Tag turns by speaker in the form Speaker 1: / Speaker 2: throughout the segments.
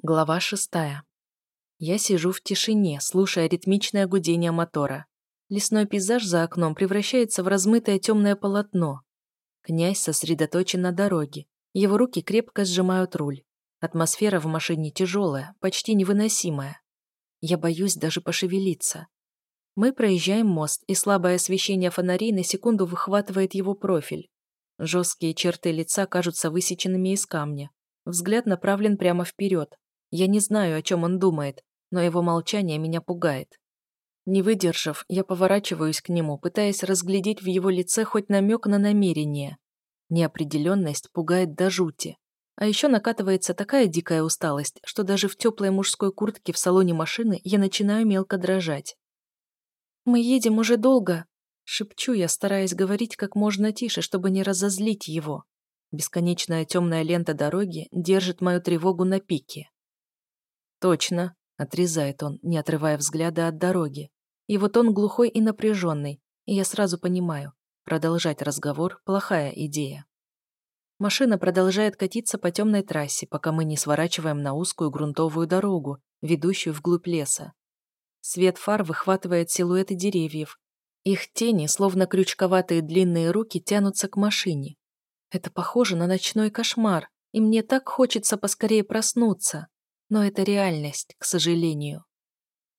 Speaker 1: Глава шестая. Я сижу в тишине, слушая ритмичное гудение мотора. Лесной пейзаж за окном превращается в размытое темное полотно. Князь сосредоточен на дороге. Его руки крепко сжимают руль. Атмосфера в машине тяжелая, почти невыносимая. Я боюсь даже пошевелиться. Мы проезжаем мост, и слабое освещение фонарей на секунду выхватывает его профиль. Жесткие черты лица кажутся высеченными из камня. Взгляд направлен прямо вперед, я не знаю, о чем он думает, но его молчание меня пугает. Не выдержав, я поворачиваюсь к нему, пытаясь разглядеть в его лице хоть намек на намерение. Неопределенность пугает до жути. А еще накатывается такая дикая усталость, что даже в теплой мужской куртке в салоне машины я начинаю мелко дрожать. «Мы едем уже долго», — шепчу я, стараясь говорить как можно тише, чтобы не разозлить его. Бесконечная темная лента дороги держит мою тревогу на пике. «Точно», — отрезает он, не отрывая взгляда от дороги. И вот он глухой и напряженный, и я сразу понимаю, продолжать разговор – плохая идея. Машина продолжает катиться по темной трассе, пока мы не сворачиваем на узкую грунтовую дорогу, ведущую вглубь леса. Свет фар выхватывает силуэты деревьев. Их тени, словно крючковатые длинные руки, тянутся к машине. Это похоже на ночной кошмар, и мне так хочется поскорее проснуться. Но это реальность, к сожалению.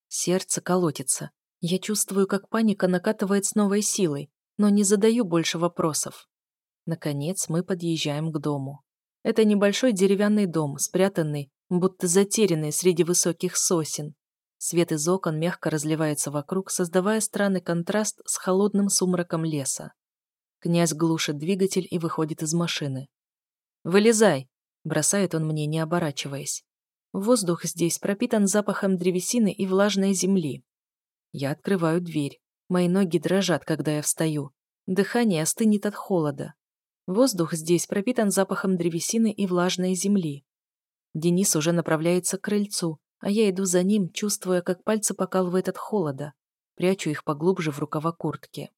Speaker 1: Сердце колотится. Я чувствую, как паника накатывает с новой силой, но не задаю больше вопросов. Наконец мы подъезжаем к дому. Это небольшой деревянный дом, спрятанный, будто затерянный среди высоких сосен. Свет из окон мягко разливается вокруг, создавая странный контраст с холодным сумраком леса. Князь глушит двигатель и выходит из машины. «Вылезай!» – бросает он мне, не оборачиваясь. Воздух здесь пропитан запахом древесины и влажной земли. Я открываю дверь. Мои ноги дрожат, когда я встаю. Дыхание остынет от холода. Воздух здесь пропитан запахом древесины и влажной земли. Денис уже направляется к крыльцу, а я иду за ним, чувствуя, как пальцы покалывает от холода. Прячу их поглубже в рукава куртки.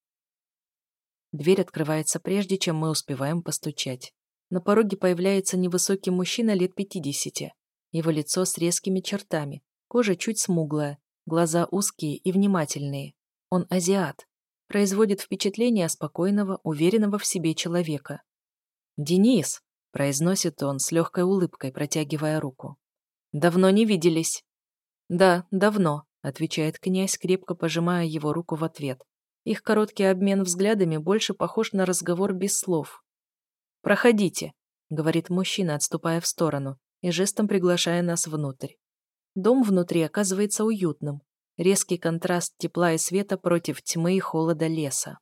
Speaker 1: Дверь открывается прежде, чем мы успеваем постучать. На пороге появляется невысокий мужчина лет пятидесяти. Его лицо с резкими чертами, кожа чуть смуглая, глаза узкие и внимательные. Он азиат. Производит впечатление спокойного, уверенного в себе человека. «Денис!» – произносит он с легкой улыбкой, протягивая руку. «Давно не виделись». «Да, давно», – отвечает князь, крепко пожимая его руку в ответ. Их короткий обмен взглядами больше похож на разговор без слов. «Проходите», — говорит мужчина, отступая в сторону, и жестом приглашая нас внутрь. Дом внутри оказывается уютным. Резкий контраст тепла и света против тьмы и холода леса.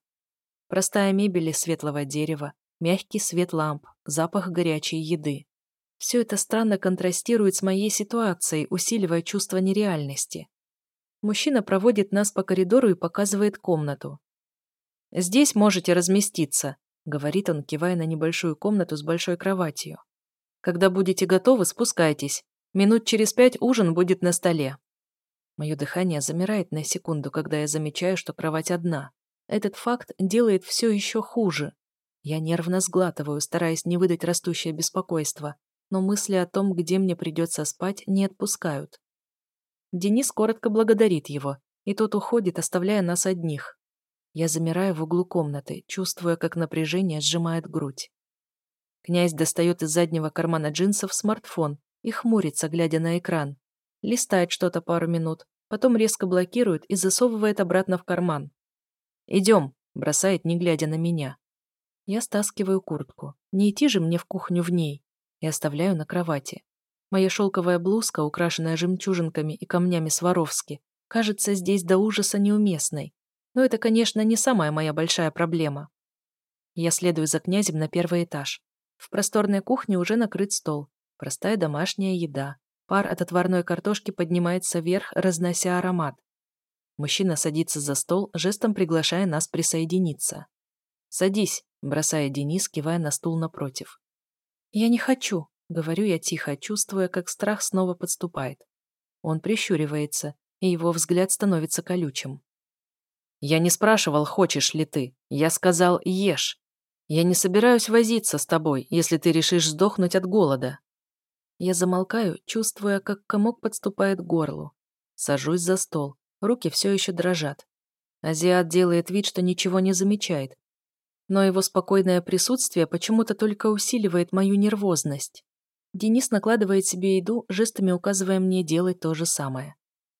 Speaker 1: Простая мебель из светлого дерева, мягкий свет ламп, запах горячей еды. Все это странно контрастирует с моей ситуацией, усиливая чувство нереальности. Мужчина проводит нас по коридору и показывает комнату. «Здесь можете разместиться», — говорит он, кивая на небольшую комнату с большой кроватью. Когда будете готовы, спускайтесь. Минут через пять ужин будет на столе. Мое дыхание замирает на секунду, когда я замечаю, что кровать одна. Этот факт делает все еще хуже. Я нервно сглатываю, стараясь не выдать растущее беспокойство, но мысли о том, где мне придется спать, не отпускают. Денис коротко благодарит его, и тот уходит, оставляя нас одних. Я замираю в углу комнаты, чувствуя, как напряжение сжимает грудь. Князь достает из заднего кармана джинсов смартфон и хмурится, глядя на экран. Листает что-то пару минут, потом резко блокирует и засовывает обратно в карман. «Идем», — бросает, не глядя на меня. Я стаскиваю куртку. Не идти же мне в кухню в ней. И оставляю на кровати. Моя шелковая блузка, украшенная жемчужинками и камнями Сваровски, кажется здесь до ужаса неуместной. Но это, конечно, не самая моя большая проблема. Я следую за князем на первый этаж. В просторной кухне уже накрыт стол. Простая домашняя еда. Пар от отварной картошки поднимается вверх, разнося аромат. Мужчина садится за стол, жестом приглашая нас присоединиться. «Садись», – бросая Денис, кивая на стул напротив. «Я не хочу», – говорю я тихо, чувствуя, как страх снова подступает. Он прищуривается, и его взгляд становится колючим. «Я не спрашивал, хочешь ли ты. Я сказал, ешь. Я не собираюсь возиться с тобой, если ты решишь сдохнуть от голода. Я замолкаю, чувствуя, как комок подступает к горлу. Сажусь за стол. Руки все еще дрожат. Азиат делает вид, что ничего не замечает. Но его спокойное присутствие почему-то только усиливает мою нервозность. Денис накладывает себе еду, жестами указывая мне делать то же самое.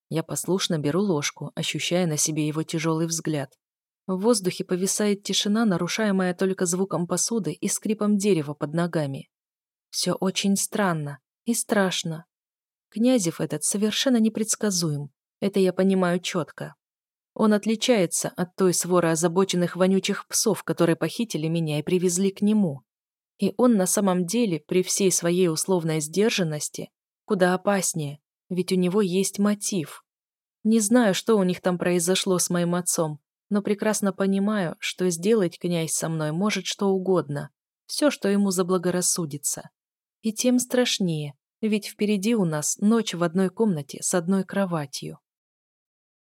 Speaker 1: Я послушно беру ложку, ощущая на себе его тяжелый взгляд. В воздухе повисает тишина, нарушаемая только звуком посуды и скрипом дерева под ногами. Все очень странно и страшно. Князев этот совершенно непредсказуем. Это я понимаю четко. Он отличается от той своры озабоченных вонючих псов, которые похитили меня и привезли к нему. И он на самом деле, при всей своей условной сдержанности, куда опаснее, ведь у него есть мотив. Не знаю, что у них там произошло с моим отцом, но прекрасно понимаю, что сделать князь со мной может что угодно, все, что ему заблагорассудится. И тем страшнее, ведь впереди у нас ночь в одной комнате с одной кроватью.